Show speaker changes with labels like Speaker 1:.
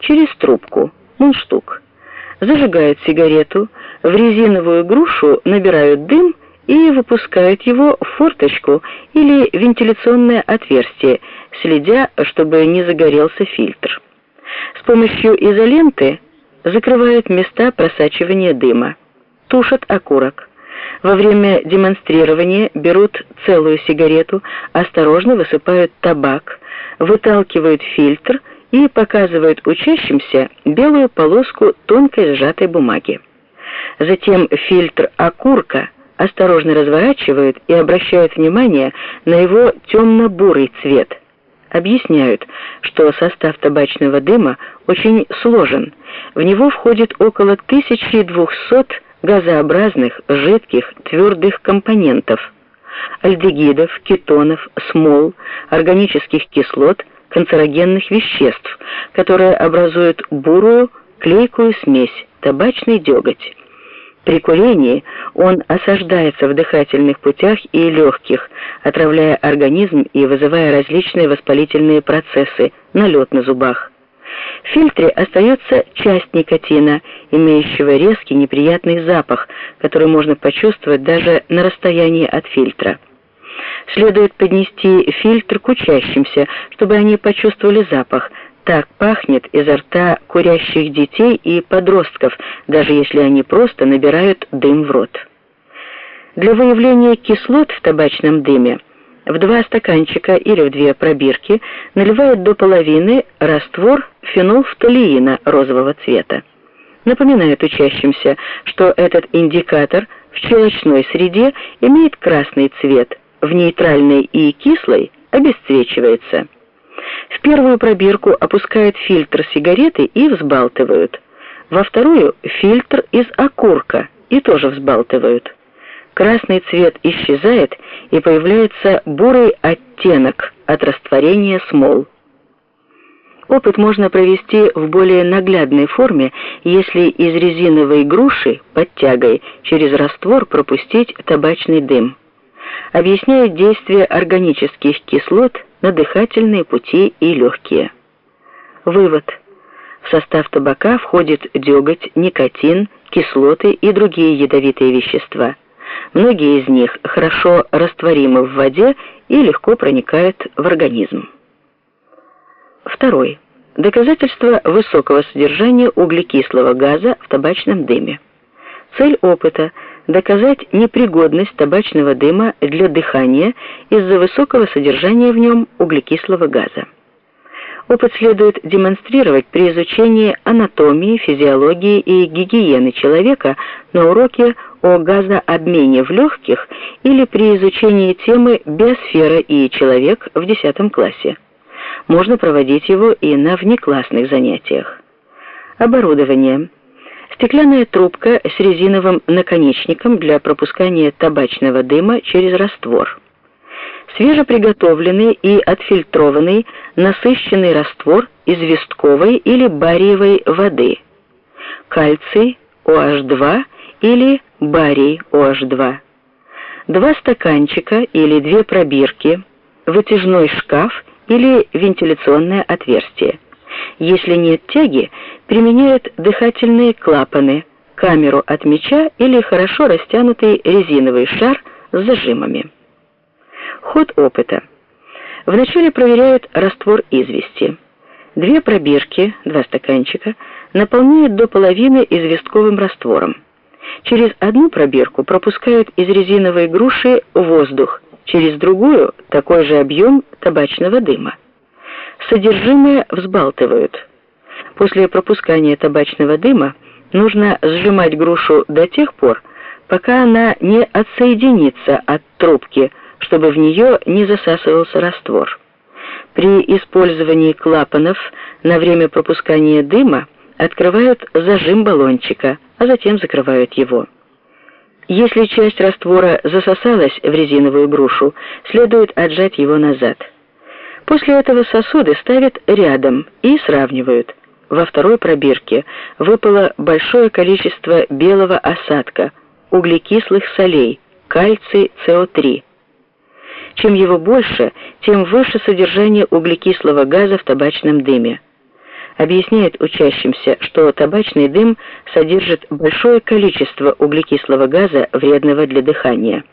Speaker 1: через трубку, мундштук. Зажигают сигарету, в резиновую грушу набирают дым и выпускают его в форточку или вентиляционное отверстие, следя, чтобы не загорелся фильтр. С помощью изоленты закрывают места просачивания дыма, тушат окурок. Во время демонстрирования берут целую сигарету, осторожно высыпают табак, выталкивают фильтр и показывают учащимся белую полоску тонкой сжатой бумаги. Затем фильтр окурка осторожно разворачивают и обращают внимание на его темно-бурый цвет. Объясняют, что состав табачного дыма очень сложен. В него входит около 1200 газообразных, жидких, твердых компонентов – альдегидов, кетонов, смол, органических кислот, канцерогенных веществ, которые образуют бурую, клейкую смесь, табачный деготь. При курении он осаждается в дыхательных путях и легких, отравляя организм и вызывая различные воспалительные процессы, налет на зубах. В фильтре остается часть никотина, имеющего резкий неприятный запах, который можно почувствовать даже на расстоянии от фильтра. Следует поднести фильтр к учащимся, чтобы они почувствовали запах. Так пахнет изо рта курящих детей и подростков, даже если они просто набирают дым в рот. Для выявления кислот в табачном дыме в два стаканчика или в две пробирки наливают до половины раствор фенолфталиина розового цвета. Напоминает учащимся, что этот индикатор в щелочной среде имеет красный цвет, в нейтральной и кислой обесцвечивается. В первую пробирку опускают фильтр сигареты и взбалтывают. Во вторую фильтр из окурка и тоже взбалтывают красный цвет исчезает и появляется бурый оттенок от растворения смол. Опыт можно провести в более наглядной форме, если из резиновой груши под тягой через раствор пропустить табачный дым. Объясняет действие органических кислот на дыхательные пути и легкие. Вывод. В состав табака входит деготь, никотин, кислоты и другие ядовитые вещества. Многие из них хорошо растворимы в воде и легко проникают в организм. Второй. Доказательство высокого содержания углекислого газа в табачном дыме. Цель опыта доказать непригодность табачного дыма для дыхания из-за высокого содержания в нем углекислого газа. Опыт следует демонстрировать при изучении анатомии, физиологии и гигиены человека на уроке о газообмене в легких или при изучении темы биосфера и человек в 10 классе. Можно проводить его и на внеклассных занятиях. Оборудование. Стеклянная трубка с резиновым наконечником для пропускания табачного дыма через раствор. Свежеприготовленный и отфильтрованный насыщенный раствор известковой или бариевой воды, кальций OH2 или барий OH2, два стаканчика или две пробирки, вытяжной шкаф или вентиляционное отверстие. Если нет тяги, применяют дыхательные клапаны, камеру от мяча или хорошо растянутый резиновый шар с зажимами. Ход опыта. Вначале проверяют раствор извести. Две пробирки, два стаканчика, наполняют до половины известковым раствором. Через одну пробирку пропускают из резиновой груши воздух, через другую такой же объем табачного дыма. Содержимое взбалтывают. После пропускания табачного дыма нужно сжимать грушу до тех пор, пока она не отсоединится от трубки, чтобы в нее не засасывался раствор. При использовании клапанов на время пропускания дыма открывают зажим баллончика, а затем закрывают его. Если часть раствора засосалась в резиновую грушу, следует отжать его назад. После этого сосуды ставят рядом и сравнивают. Во второй пробирке выпало большое количество белого осадка, углекислых солей, кальций, СО3. Чем его больше, тем выше содержание углекислого газа в табачном дыме. объясняет учащимся, что табачный дым содержит большое количество углекислого газа, вредного для дыхания.